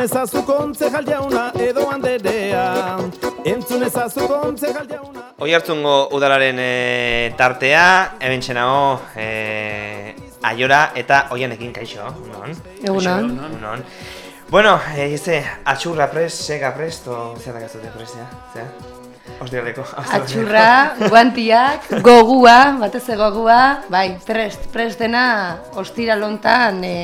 Entzun ezazu kontzejal jauna edo handerea Entzun ezazu kontzejal jauna Oihartzungo udalaren e, tartea, hemen txenago, e, aiora eta oianekin kaixo, unon? Egunon. Unon. Bueno, e, ze, atxurra prest, sega prest, o zer da gazute prest, ja? Zer? Ostialeko. Atxurra, guantiak, gogua, batez gogua, bai, prest, prest dena ostira lontan e,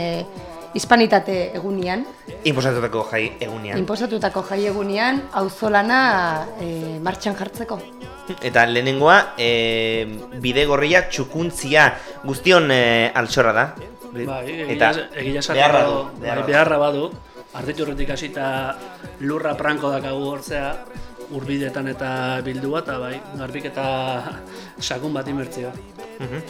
hispanitate egunian. Inposatutako jai egunean. Inposatutako jai egunian, auzolana e, martxan jartzeko. Eta lehenengoa, e, bide gorria txukuntzia guztion e, altxorra da. Bai, eta egia, esaten beharra badu, du, bai, beharra du. beharra badu, arditurretik hasita lurra pranko dakagu hortzea, urbidetan eta bildua, eta bai, garbik eta sakun bat imertzio. Mhm.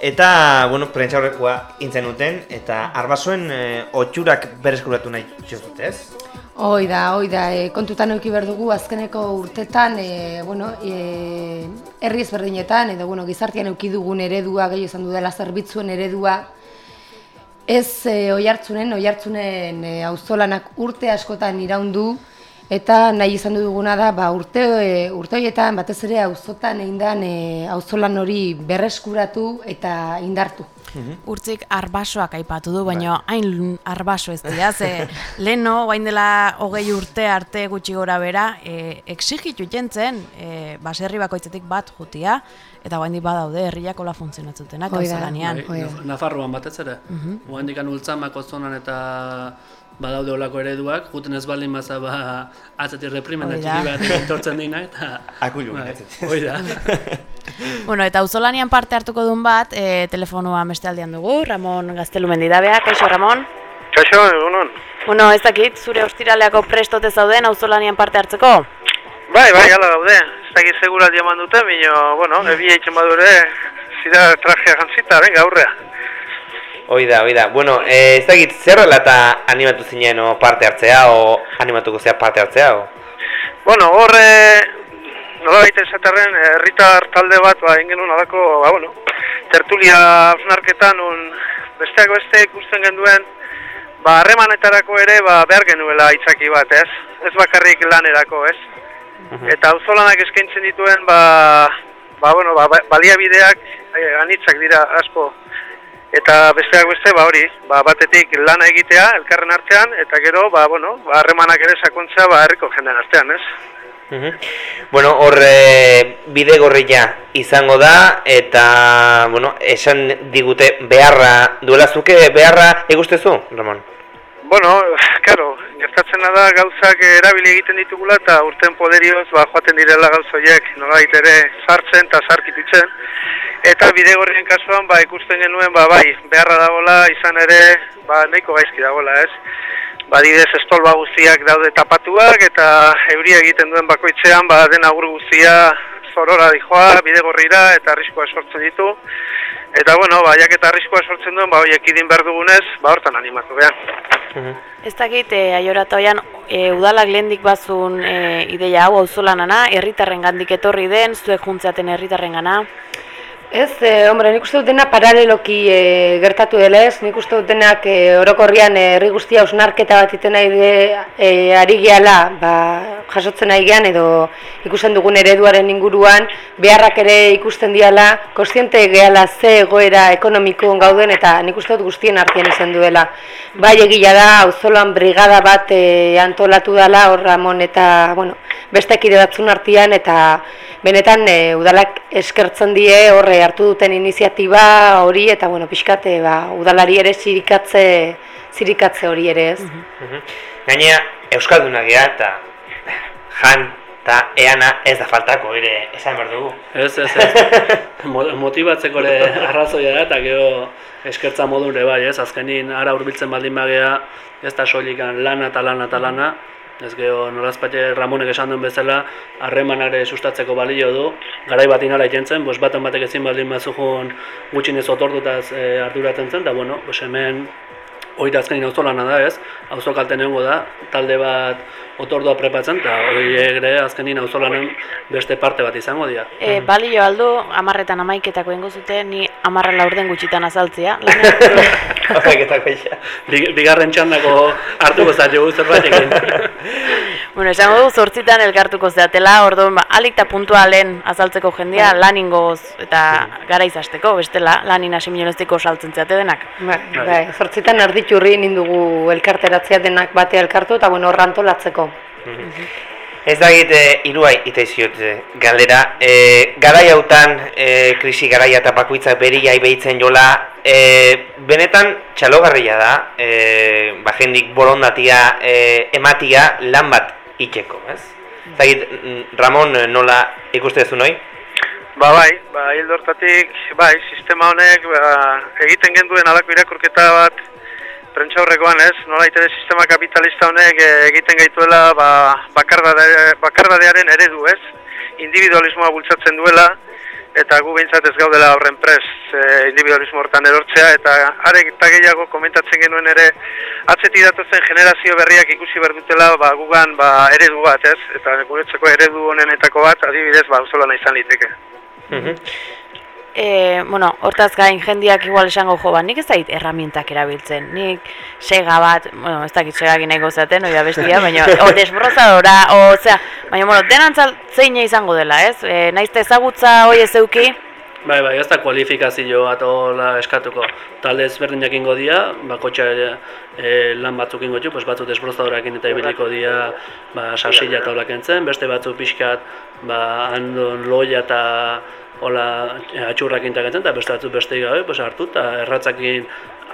Eta, bueno, prentsa horrekoa intzen duten, eta arbasoen e, otxurak berreskuratu nahi txotut, ez? Hoi da, hoi da, e, kontutan euki behar dugu azkeneko urtetan, e, bueno, e, herri ezberdinetan, edo bueno, gizartean euki dugun eredua, gehi esan dudala zerbitzuen eredua, ez e, oihartzunen, oihartzunen e, auzolanak urte askotan iraundu, eta nahi izan duguna da, ba, urte, e, urte horietan, batez ere auzotan egin den e, auzolan hori berreskuratu eta indartu. Urtzik arbasoak aipatu du, baina hain arbaso ez dira, ze leno, guain dela hogei urte arte gutxi gora bera, e, exigitu jentzen, e, baserri bakoitzetik bat jutia, eta guain di badaude herriak hola funtzionatzutenak Hoi da, gauzalanean. Hoi da. Naf- Nafarroan batez ere. Mm -hmm. ultzamako zonan eta badaude olako ereduak, guten ez baldin baza ba, atzetik reprimenda Hoi da. txiki bat etortzen dina, eta... Akulu, bai, hoi da. Bueno, eta auzolanian parte hartuko duen bat, e, telefonua bestaldean dugu, Ramon Gaztelumendi dabea, kaixo Ramon? Kaixo, egunon. Bueno, ez dakit, zure ostiraleako prestote zauden auzolanian parte hartzeko? Bai, bai, ala daude. Ez dakit segurat jaman dute, bino, bueno, ebia itxen badure, zira trajea jantzita, venga, aurrea. Hoi da, hoi da. Bueno, e, ez dakit, zer eta animatu zinen o parte hartzea, o animatuko zea parte hartzea, o? Bueno, hor, e, nola baita esaterren, herritar talde bat, ba, ingenun alako, ba, bueno, tertulia ausnarketan, un, besteak beste ikusten genduen, ba, harremanetarako ere, ba, behar genuela itzaki bat, ez? Ez bakarrik lanerako, ez? Eta auzolanak eskaintzen dituen, ba, ba, bueno, ba, ba- baliabideak eh, anitzak dira asko. Eta besteak beste, ba hori, ba, batetik lana egitea elkarren artean, eta gero, ba, bueno, ba, harremanak ere sakontzea, ba, herriko jenden artean, ez? Mhm. Bueno, hor e, bide gorria izango da, eta, bueno, esan digute beharra duela zuke beharra ikustezu, Ramon? Bueno, claro, gertatzen da gauzak erabili egiten ditugula eta urten poderioz ba, joaten direla gauz horiek nolabait ere sartzen eta sarkititzen. Eta bidegorrien kasuan ba, ikusten genuen ba, bai, beharra dagoela izan ere ba, nahiko gaizki dagoela ez. Badidez estolba guztiak daude tapatuak eta euria egiten duen bakoitzean ba, den agur guztia zorora dijoa, bidegorrira eta arriskoa sortzen ditu. Eta bueno, ba, jak eta arriskoa sortzen duen, ba, horiek idin behar dugunez, ba, hortan animatu behar. Ez dakit, e, aiora eta oian, e, udalak lehendik bazun e, ideia hau auzolanana, herritarren gandik etorri den, zuek juntzeaten herritarren gana. Ez, e, hombre, nik uste dut dena paraleloki e, gertatu dela ez, nik uste dut denak e, orokorrian herri guztia ausnarketa bat iten nahi de, e, ari gehala, ba, jasotzen nahi gean edo ikusten dugun ereduaren inguruan, beharrak ere ikusten diala, kostiente gehala ze egoera ekonomiko gauden eta nik uste dut guztien artean izan duela. Bai egia da, auzolan brigada bat e, antolatu dela, hor Ramon eta, bueno, beste ekide batzun artean eta benetan e, udalak eskertzen die horre hartu duten iniziatiba hori eta bueno, pixkate ba, udalari ere zirikatze, zirikatze hori ere ez. Gainea, Euskaldunak gea eta jan eta eana ez da faltako ere esan behar dugu. Ez, ez, ez. Mo- Motibatzeko ere arrazoia da, eta gero eskertza modun ere bai, ez? Azkenin ara hurbiltzen baldin bagea, ez da soilikan lana eta lana eta lana, Ez geho, nolazpate Ramonek esan duen bezala, harremanare sustatzeko balio du, garai bat inala iten bos baten batek ezin baldin bazukun gutxinez otordutaz e, arduratzen zen, eta bueno, bos hemen hori da azkenin auzolana da ez, auzo kalten egongo da, talde bat otordua prepatzen, eta hori ere azkenin auzolanen beste parte bat izango dira. E, balio aldu, amarretan amaiketako ingo zute, ni amarren laurden gutxitan azaltzea. Amaiketako isa. Big- Bigarren txandako hartuko zaio zerbait egin. bueno, esango du zortzitan elkartuko zeatela, orduan ba, alik eta puntualen azaltzeko jendia lan ingoz eta gara izasteko, bestela, lanin hasi milioneztiko saltzen zeate denak. Bai, bai, zortzitan erditurri nindugu elkarteratzea denak bate elkartu eta bueno, horrantolatzeko. Ez da egite iruai ite ziot eh, galdera. E, garai hautan, e, krisi garaia eta bakoitzak beria behitzen jola, e, benetan txalogarria da, e, ba, jendik borondatia e, ematia lan bat itxeko, ez? Mm, Ramon eh, nola ikuste duzu noi? Ba bai, ba hildo hortatik, bai, sistema honek ba, egiten genduen alako irakurketa bat prentxaurrekoan ez, nola itere sistema kapitalista honek eh, egiten gaituela ba, bakardade, bakardadearen eredu ez, individualismoa bultzatzen duela, eta gu behintzat ez gaudela horren pres e, individualismo hortan erortzea, eta arek eta gehiago komentatzen genuen ere atzetik datozen generazio berriak ikusi behar dutela ba, gugan ba, eredu bat ez, eta guretzako eredu honenetako bat adibidez ba, auzolana izan liteke. E, bueno, hortaz gain jendiak igual esango jo, ba, nik ez dait erramientak erabiltzen. Nik sega bat, bueno, ez dakit segak nahi gozaten, oida bestia, baina, o desbrozadora, o, zera, baina, bueno, denantzal zein izango dela, ez? E, naizte ezagutza hoi ez euki, Bai, bai, ez da kualifikazio bat hola eskatuko. Talde ezberdinak ingo dira, bakotxa e, lan batzuk ingo ditu, pues batzuk desbrozadorakin eta ibiliko dira ba, sasila eta holak entzen, beste batzuk pixkat ba, handon loia eta hola atxurrakin eta gentzen, eta beste batzuk beste gabe, pues hartu eta erratzakin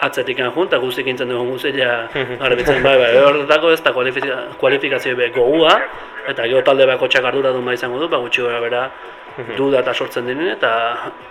atzetik jun, eta guztik intzen dugun guztia garbitzen, bai, bai, horretako ez kualifika, kualifikazio be gogua, eta gero talde bakotxak arduradun bai izango du, ba, gutxi gora bera, duda eta sortzen dinen eta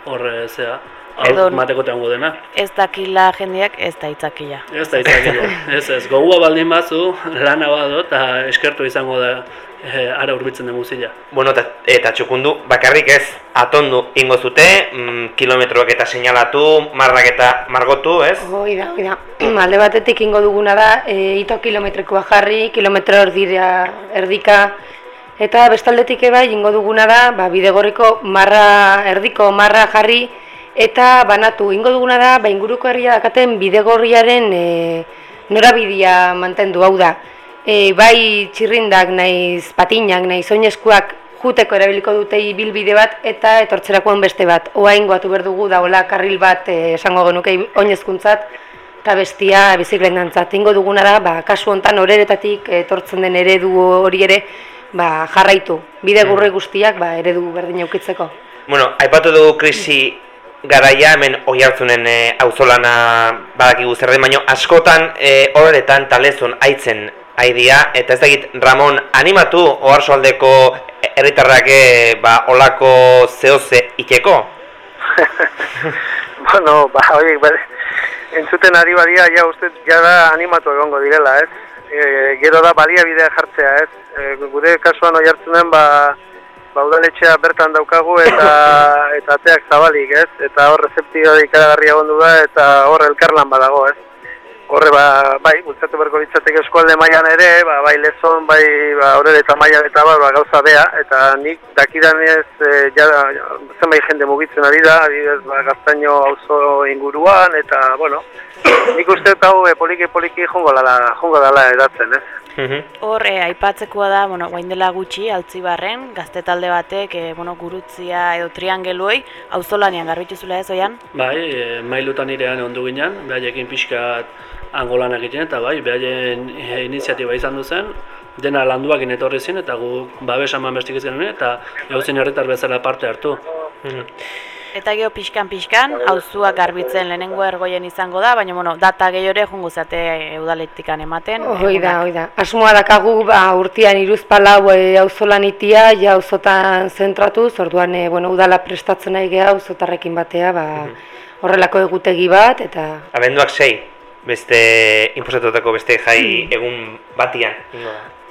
horre zea Edo- hau mateko teango dena. ez dakila jendiak ez da itzakila. Ez da izakilo. ez ez, gogua baldin bazu, lana bado eta eskertu izango da e, ara urbitzen den muzila. Bueno, eta, eta txukundu, bakarrik ez, atondu ingo zute, mm, kilometroak eta seinalatu, marrak eta margotu, ez? Hoi da, hoi da. Alde batetik ingo duguna da, e, ito kilometrikoa jarri, kilometro erdira erdika, eta bestaldetik eba ingo duguna da, ba, bidegorriko marra, erdiko marra jarri, eta banatu. Ingo duguna da, ba, inguruko herria dakaten bidegorriaren e, norabidea mantendu, hau da. E, bai txirrindak, naiz patinak, naiz oinezkuak juteko erabiliko dute ibilbide bat eta etortzerakoan beste bat. Oain goatu behar dugu da hola karril bat eh, esango genuke oinezkuntzat eta bestia bizikletantzat. Ingo duguna da, ba, kasu hontan horeretatik etortzen den eredu hori ere ba, jarraitu. Bide gurre guztiak ba, eredu berdin aukitzeko. Bueno, aipatu dugu krisi garaia hemen oi hartzunen e, auzolana badakigu zer den, baino askotan e, horretan talezon aitzen aidia, eta ez dakit Ramon animatu oharsoaldeko herritarrak e, ba, olako zehoze ikeko? bueno, ba, horiek, ba, entzuten ari badia, ja uste, ja da animatu egongo direla, ez? E, gero da baliabidea jartzea, ez? E, gure kasuan oi hartzunen, ba, ba udaletxea bertan daukagu eta eta ateak zabalik, ez? Eta hor rezeptio ikaragarria gondu da eta hor elkarlan badago, ez? Horre, ba, bai, bultzatu berko litzateke eskualde mailan ere, ba, bai lezon, bai ba, horre eta mailan eta ba, ba, gauza bea, eta nik dakidanez e, ja, zenbait jende mugitzen ari da, adibidez, ba, gaztaino auzo inguruan, eta, bueno, nik uste hau e, poliki poliki jongo dala, jongo dala edatzen, ez? Hor, e, aipatzekoa da, bueno, guain dela gutxi, altzibarren, gazte talde batek, e, bueno, gurutzia edo triangeluei, auzolanean garbitu zula ez, oian? Bai, e, mailutan irean ondu ginen, behaiekin pixkat angolan egiten eta bai, behaien e, iniziatiba izan duzen, dena landuak etorri zen eta gu babes eman bestik izan eta eguzen herritar bezala parte hartu. Eta geho pixkan pixkan, auzuak garbitzen lehenengo ergoien izango da, baina bueno, data gehiore jungo zate udaletikan ematen. Hoi da, hoi da. Asmoa dakagu, ba, urtean iruzpalau e, auzolan itia, ja auzotan zentratu, orduan e, bueno, udala prestatzen nahi geha auzotarrekin batea, ba, horrelako egutegi bat, eta Abenduak sei. beste inposatutako beste jai egun batian.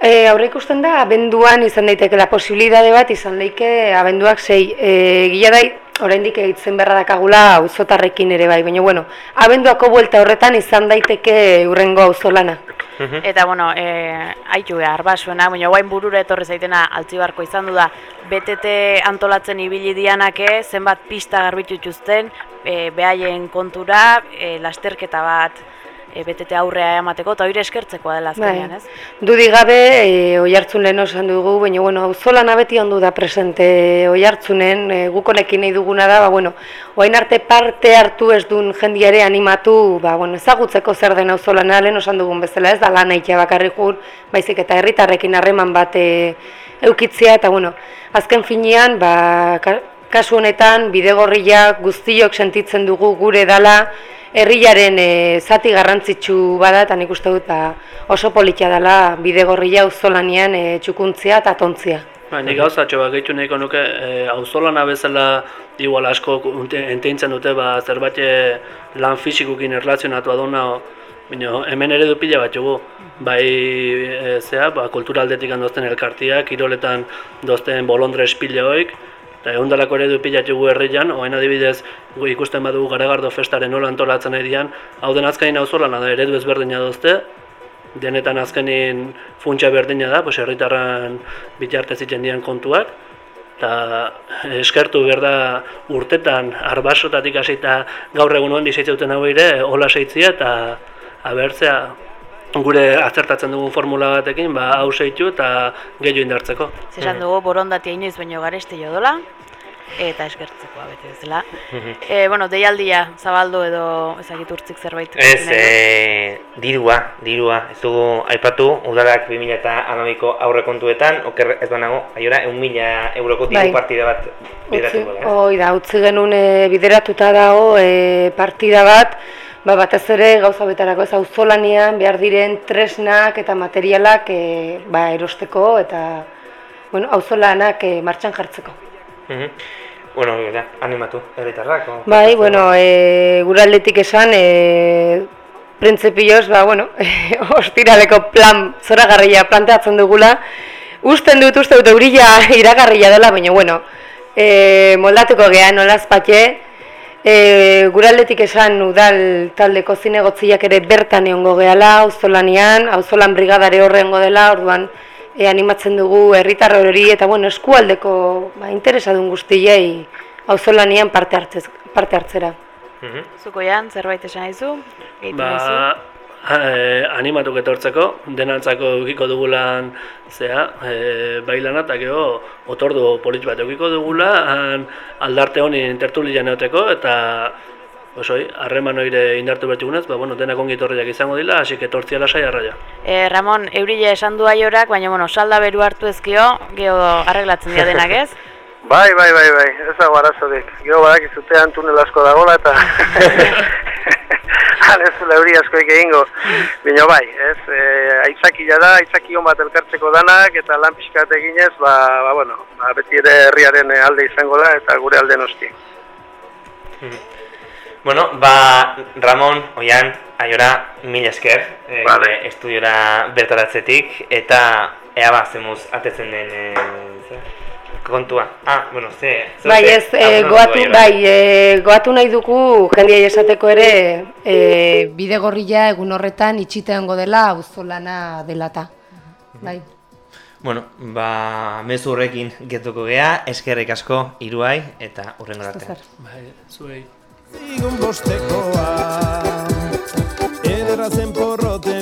E, aurre ikusten da, abenduan izan daiteke la posibilidade bat izan daike abenduak sei. E, gila da, oraindik eitzen berra dakagula auzotarrekin ere bai, baina bueno, abenduako buelta horretan izan daiteke urrengo auzolana. Eta, bueno, e, haitu behar, basuena, baina guain burura etorri zaitena altzibarko izan du da, BTT antolatzen ibili dianake, zenbat pista garbitu dituzten, e, behaien kontura, e, lasterketa bat, e, BTT aurrea emateko, eta hori eskertzekoa dela azkenean, ez? Dudi gabe, e, oi hartzun lehen osan dugu, baina bueno, auzolana beti ondu da presente oi hartzunen, e, guk honekin nahi duguna da, ba, bueno, oain arte parte hartu ez duen jendiare animatu, ba, bueno, ezagutzeko zer den auzolana lehen osan dugun bezala, ez da lan eitea bakarrik jun, baizik eta herritarrekin harreman bat e, eukitzea, eta bueno, azken finean, ba, kasu honetan, bidegorria guztiok sentitzen dugu gure dala, herriaren e, zati garrantzitsu bada, eta nik uste dut ba, oso politia dela bidegorria auzolanean e, txukuntzia eta tontzia. Ba, nik gauzatxo bat gehitu nahiko nuke, e, auzolana bezala igual asko enteintzen dute ba, zerbait lan fisikukin erlazionatu aduna, Bino, hemen eredu pila bat jugu, bai e, zea, ba, kulturaldetik dozten elkartiak, kiroletan dozten bolondres pila hoik, eta egun dalako eredu pila jugu herrian, oain adibidez ikusten badugu garagardo festaren nola antolatzen nahi dian, hau den azkain auzolana da eredu ezberdina dozte, denetan azkenin funtsa berdina da, pues herritarran bitartez egiten dian kontuak, eta eskertu behar da urtetan arbasotatik hasita gaur egun handi seitzauten hau ere, hola seitzia eta abertzea gure azertatzen dugun formula batekin, ba, hau seitu eta gehiago indartzeko. Zesan dugu borondatia inoiz baino gareste jodola, eta eskertzekoa bete bezala. e, bueno, deialdia zabaldu edo ezagit urtzik zerbait. Ez, e, dirua, dirua, ez dugu aipatu, udalak 2000 eta amabiko aurrekontuetan, oker ez banago, aiora, eun mila euroko diru Bai. partida bat bideratu hoi da, utzi genuen e, bideratuta dago e, partida bat, ba, batez ere gauza betarako ez auzolanean behar diren tresnak eta materialak e, ba, erosteko eta bueno, auzolanak e, martxan jartzeko. Mhm. Bueno, da, animatu, herritarrak. Bai, bueno, e, gure aldetik esan, e, printzipioz, ba, bueno, ostiraleko plan zoragarria planteatzen dugula. Usten dut, uste dut, eurila iragarria dela, baina, bueno, e, moldatuko geha nolaz patxe, e, gure aldetik esan udal taldeko zinegotziak ere bertan egongo gehala, auzolanean, auzolan brigadare horrengo dela, orduan, e, animatzen dugu herritar hori eta bueno, eskualdeko ba, interesadun guztiei auzolanean parte, hartzez, parte hartzera. Mhm. Zuko jan, zerbait esan dizu? Ba, eh, animatuk etortzeko, denantzako eukiko dugulan zea, e, bailana eta gero otordu polit bat eukiko dugula, han aldarte honi tertulian eoteko eta osoi, harreman oire indartu bertugunez, ba, bueno, denak ongi etorriak izango dila, hasi etortzia lasai arraia. E, Ramon, eurile esan du aiorak, baina, bueno, salda beru hartu ezkio, geho arreglatzen dira denak ez? Bai, bai, bai, bai, ez dago arazorik. Gero badakizutean tunel asko dagoela eta han ez zula euri askoik egingo. Bino bai, ez, e, aitzakila da, aitzaki hon bat elkartzeko danak eta lan pixkat eginez, ba, ba, bueno, ba, beti ere herriaren alde izango da eta gure alde noski. Bueno, ba, Ramon, Oian, aiora, mil esker, e, Vale. estudiora bertaratzetik, eta ea ba, zemuz atetzen den e, ze, kontua. Ah, bueno, ze... ze Bai, ez, e, goatu, bai, e, goatu nahi dugu jendiai esateko ere e, bidegorria egun horretan itxiteango dela auzolana delata. Bai. Bueno, ba, mezu horrekin getuko gea, eskerrik asko, iruai, eta urrengo arte. Bai, zuei. Zigun bostekoa Ederra zen porroten